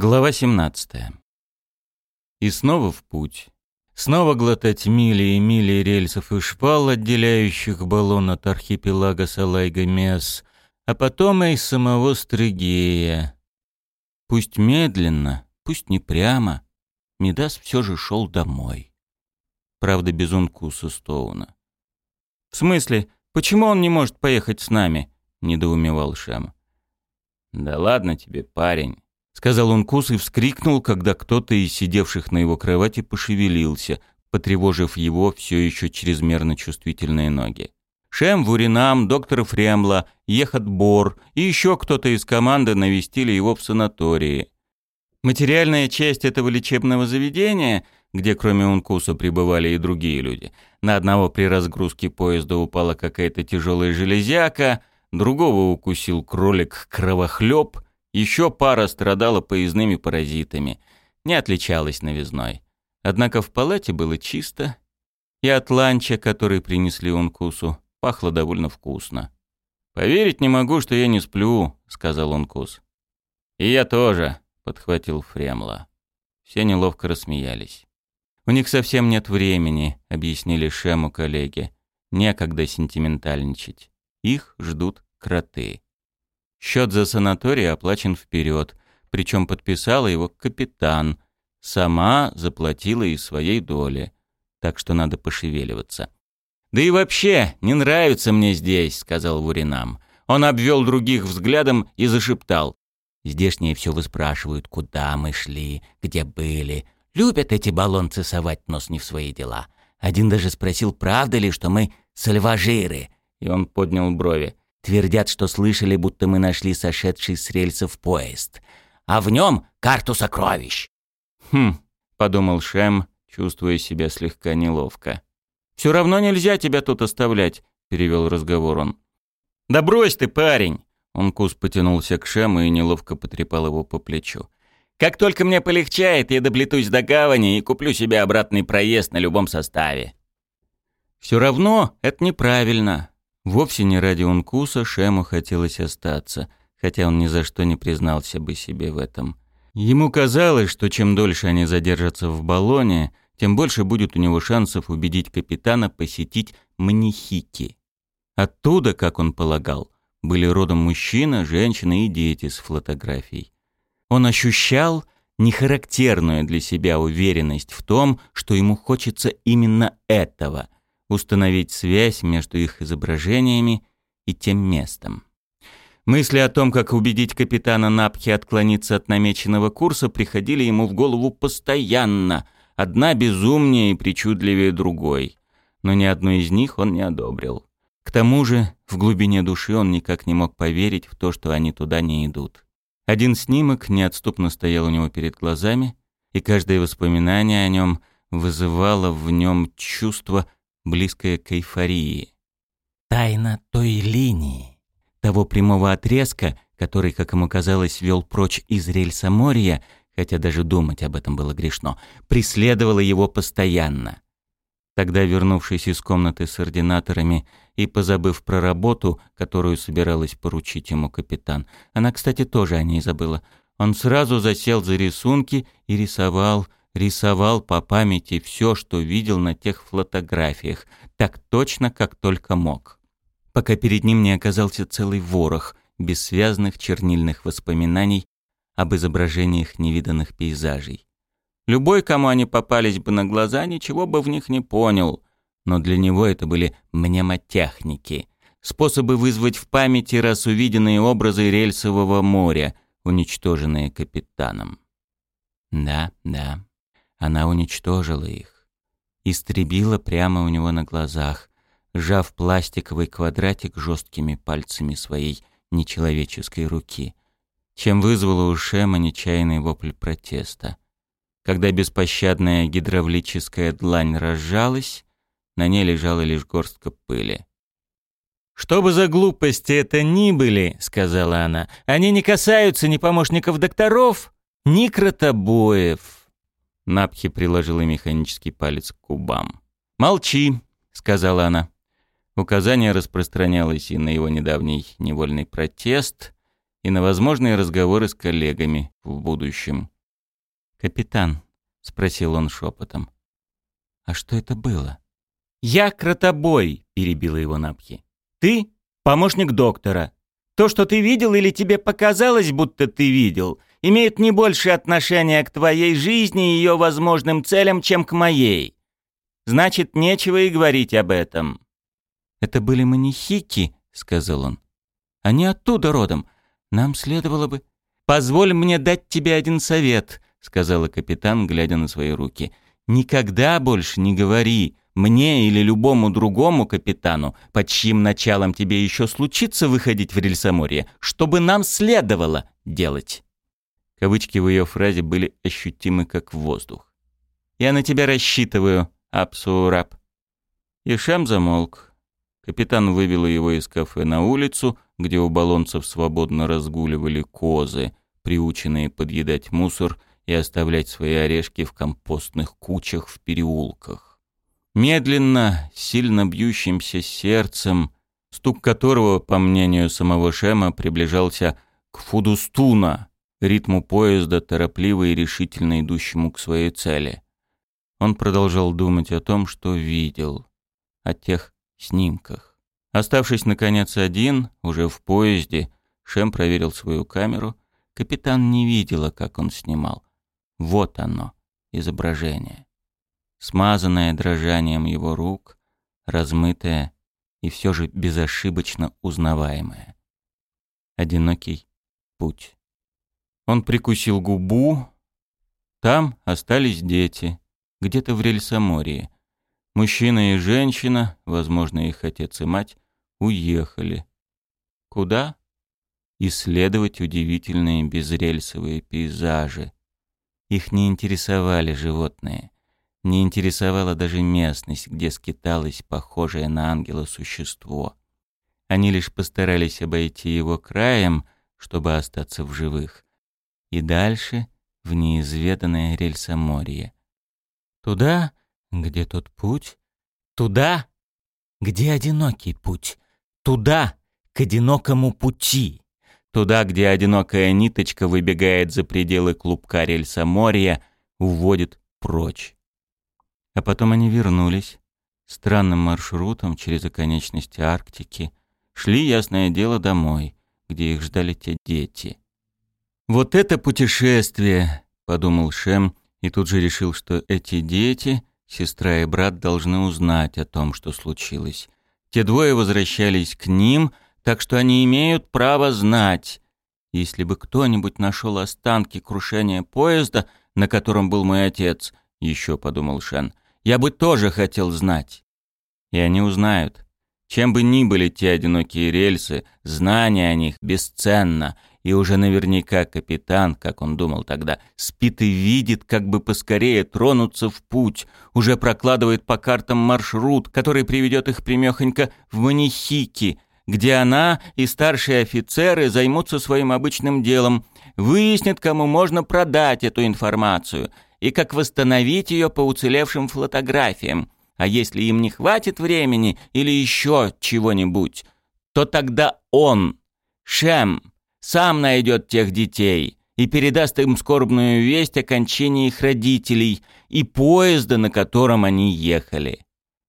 Глава 17. И снова в путь. Снова глотать мили и мили рельсов и шпал, отделяющих баллон от архипелага Салайга-Мес, а потом и самого Стригея. Пусть медленно, пусть не прямо, Мидас все же шел домой. Правда, без Ункуса Стоуна. «В смысле, почему он не может поехать с нами?» — недоумевал Шам. «Да ладно тебе, парень», сказал он кус и вскрикнул, когда кто-то из сидевших на его кровати пошевелился, потревожив его все еще чрезмерно чувствительные ноги. Шем Вуринам, доктор Фремла, Ехат Бор и еще кто-то из команды навестили его в санатории. Материальная часть этого лечебного заведения, где кроме Ункуса пребывали и другие люди, на одного при разгрузке поезда упала какая-то тяжелая железяка, другого укусил кролик-кровохлеб — еще пара страдала поездными паразитами, не отличалась новизной. Однако в палате было чисто, и от ланча, который принесли Ункусу, пахло довольно вкусно. «Поверить не могу, что я не сплю», — сказал Ункус. «И я тоже», — подхватил Фремла. Все неловко рассмеялись. «У них совсем нет времени», — объяснили Шему коллеги. «Некогда сентиментальничать. Их ждут кроты». Счет за санаторий оплачен вперед, причем подписала его капитан. Сама заплатила из своей доли, так что надо пошевеливаться. «Да и вообще, не нравится мне здесь», — сказал Вуринам. Он обвел других взглядом и зашептал. «Здешние все выспрашивают, куда мы шли, где были. Любят эти баллонцы совать нос не в свои дела. Один даже спросил, правда ли, что мы сальважиры». И он поднял брови. Твердят, что слышали, будто мы нашли сошедший с рельсов поезд. А в нем карту сокровищ. «Хм», — подумал Шем, чувствуя себя слегка неловко. «Все равно нельзя тебя тут оставлять», — перевел разговор он. «Да брось ты, парень!» Он кус потянулся к Шему и неловко потрепал его по плечу. «Как только мне полегчает, я доблетусь до гавани и куплю себе обратный проезд на любом составе». «Все равно это неправильно. Вовсе не ради Ункуса Шему хотелось остаться, хотя он ни за что не признался бы себе в этом. Ему казалось, что чем дольше они задержатся в баллоне, тем больше будет у него шансов убедить капитана посетить Манихики. Оттуда, как он полагал, были родом мужчина, женщина и дети с фотографией. Он ощущал нехарактерную для себя уверенность в том, что ему хочется именно этого — установить связь между их изображениями и тем местом. Мысли о том, как убедить капитана Напхи отклониться от намеченного курса, приходили ему в голову постоянно, одна безумнее и причудливее другой. Но ни одной из них он не одобрил. К тому же, в глубине души он никак не мог поверить в то, что они туда не идут. Один снимок неотступно стоял у него перед глазами, и каждое воспоминание о нем вызывало в нем чувство близкое к эйфории. Тайна той линии, того прямого отрезка, который, как ему казалось, вел прочь из рельса моря, хотя даже думать об этом было грешно, преследовала его постоянно. Тогда, вернувшись из комнаты с ординаторами и позабыв про работу, которую собиралась поручить ему капитан, она, кстати, тоже о ней забыла, он сразу засел за рисунки и рисовал, рисовал по памяти все, что видел на тех фотографиях, так точно, как только мог. Пока перед ним не оказался целый ворох бессвязных чернильных воспоминаний об изображениях невиданных пейзажей. Любой, кому они попались бы на глаза, ничего бы в них не понял, но для него это были мнемотехники, способы вызвать в памяти раз увиденные образы рельсового моря, уничтоженные капитаном. Да, да, она уничтожила их. Истребила прямо у него на глазах, сжав пластиковый квадратик жесткими пальцами своей нечеловеческой руки, чем вызвала у Шема нечаянный вопль протеста. Когда беспощадная гидравлическая длань разжалась, на ней лежала лишь горстка пыли. «Что бы за глупости это ни были, — сказала она, — они не касаются ни помощников докторов, ни кротобоев». Напхи приложила механический палец к губам. «Молчи», — сказала она. Указание распространялось и на его недавний невольный протест, и на возможные разговоры с коллегами в будущем. «Капитан», — спросил он шепотом, — «а что это было?» «Я кротобой», — перебила его Напхи. «Ты — помощник доктора. То, что ты видел или тебе показалось, будто ты видел, имеет не больше отношения к твоей жизни и ее возможным целям, чем к моей. Значит, нечего и говорить об этом». «Это были манихики», — сказал он. «Они оттуда родом. Нам следовало бы...» «Позволь мне дать тебе один совет», — сказала капитан, глядя на свои руки. «Никогда больше не говори, мне или любому другому капитану, под чьим началом тебе еще случится выходить в рельсоморье, чтобы нам следовало делать. Кавычки в ее фразе были ощутимы как воздух. «Я на тебя рассчитываю, Апсураб». Ишам замолк. Капитан вывел его из кафе на улицу, где у баллонцев свободно разгуливали козы, приученные подъедать мусор и оставлять свои орешки в компостных кучах в переулках. Медленно, сильно бьющимся сердцем, стук которого, по мнению самого Шема, приближался к Фудустуна, ритму поезда, торопливо и решительно идущему к своей цели. Он продолжал думать о том, что видел, о тех снимках. Оставшись, наконец, один, уже в поезде, Шем проверил свою камеру. Капитан не видела, как он снимал. Вот оно, изображение смазанная дрожанием его рук, размытая и все же безошибочно узнаваемая. Одинокий путь. Он прикусил губу. Там остались дети, где-то в Рельсоморье. Мужчина и женщина, возможно, их отец и мать, уехали. Куда? Исследовать удивительные безрельсовые пейзажи. Их не интересовали животные. Не интересовала даже местность, где скиталось похожее на ангела существо. Они лишь постарались обойти его краем, чтобы остаться в живых. И дальше в неизведанное рельсоморье. Туда, где тот путь, туда, где одинокий путь, туда, к одинокому пути, туда, где одинокая ниточка выбегает за пределы клубка рельсоморья, уводит прочь. А потом они вернулись странным маршрутом через оконечности Арктики, шли, ясное дело, домой, где их ждали те дети. «Вот это путешествие!» — подумал Шем, и тут же решил, что эти дети, сестра и брат, должны узнать о том, что случилось. Те двое возвращались к ним, так что они имеют право знать. Если бы кто-нибудь нашел останки крушения поезда, на котором был мой отец, еще подумал Шен, я бы тоже хотел знать. И они узнают. Чем бы ни были те одинокие рельсы, знание о них бесценно, и уже наверняка капитан, как он думал тогда, спит и видит, как бы поскорее тронуться в путь, уже прокладывает по картам маршрут, который приведет их примехонько в Манихики, где она и старшие офицеры займутся своим обычным делом, выяснят, кому можно продать эту информацию — и как восстановить ее по уцелевшим фотографиям. А если им не хватит времени или еще чего-нибудь, то тогда он, Шем, сам найдет тех детей и передаст им скорбную весть о кончине их родителей и поезда, на котором они ехали.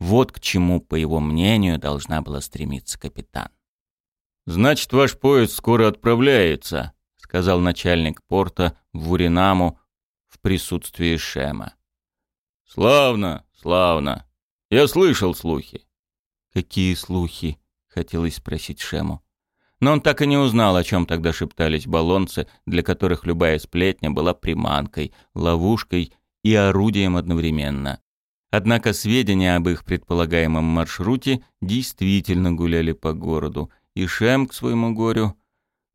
Вот к чему, по его мнению, должна была стремиться капитан. «Значит, ваш поезд скоро отправляется», — сказал начальник порта в Уринаму в присутствии Шема. «Славно, славно. Я слышал слухи». «Какие слухи?» — хотелось спросить Шему. Но он так и не узнал, о чем тогда шептались баллонцы, для которых любая сплетня была приманкой, ловушкой и орудием одновременно. Однако сведения об их предполагаемом маршруте действительно гуляли по городу, и Шем, к своему горю,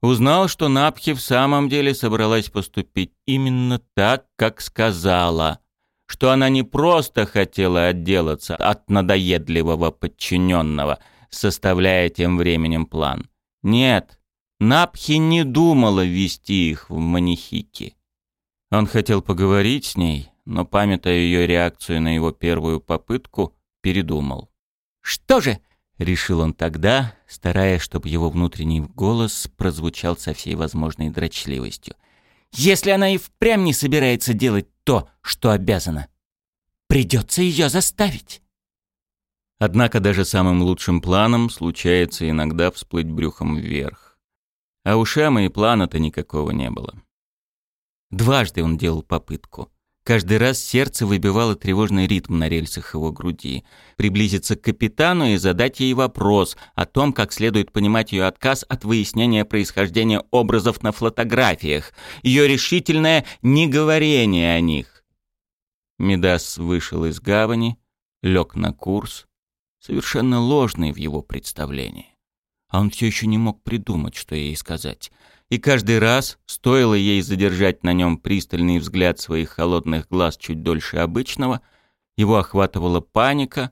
Узнал, что Напхи в самом деле собралась поступить именно так, как сказала. Что она не просто хотела отделаться от надоедливого подчиненного, составляя тем временем план. Нет, Напхи не думала вести их в Манихики. Он хотел поговорить с ней, но, памятая ее реакцию на его первую попытку, передумал. «Что же, — решил он тогда, стараясь, чтобы его внутренний голос прозвучал со всей возможной дрочливостью. «Если она и впрямь не собирается делать то, что обязана, придется ее заставить». Однако даже самым лучшим планом случается иногда всплыть брюхом вверх. А у Шема и плана-то никакого не было. Дважды он делал попытку. Каждый раз сердце выбивало тревожный ритм на рельсах его груди. Приблизиться к капитану и задать ей вопрос о том, как следует понимать ее отказ от выяснения происхождения образов на фотографиях, ее решительное неговорение о них. Медас вышел из гавани, лег на курс, совершенно ложный в его представлении. А он все еще не мог придумать, что ей сказать. И каждый раз, стоило ей задержать на нем пристальный взгляд своих холодных глаз чуть дольше обычного, его охватывала паника,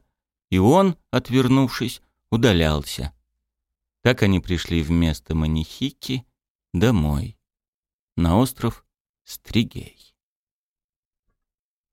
и он, отвернувшись, удалялся. Так они пришли вместо Манихики домой, на остров Стригей.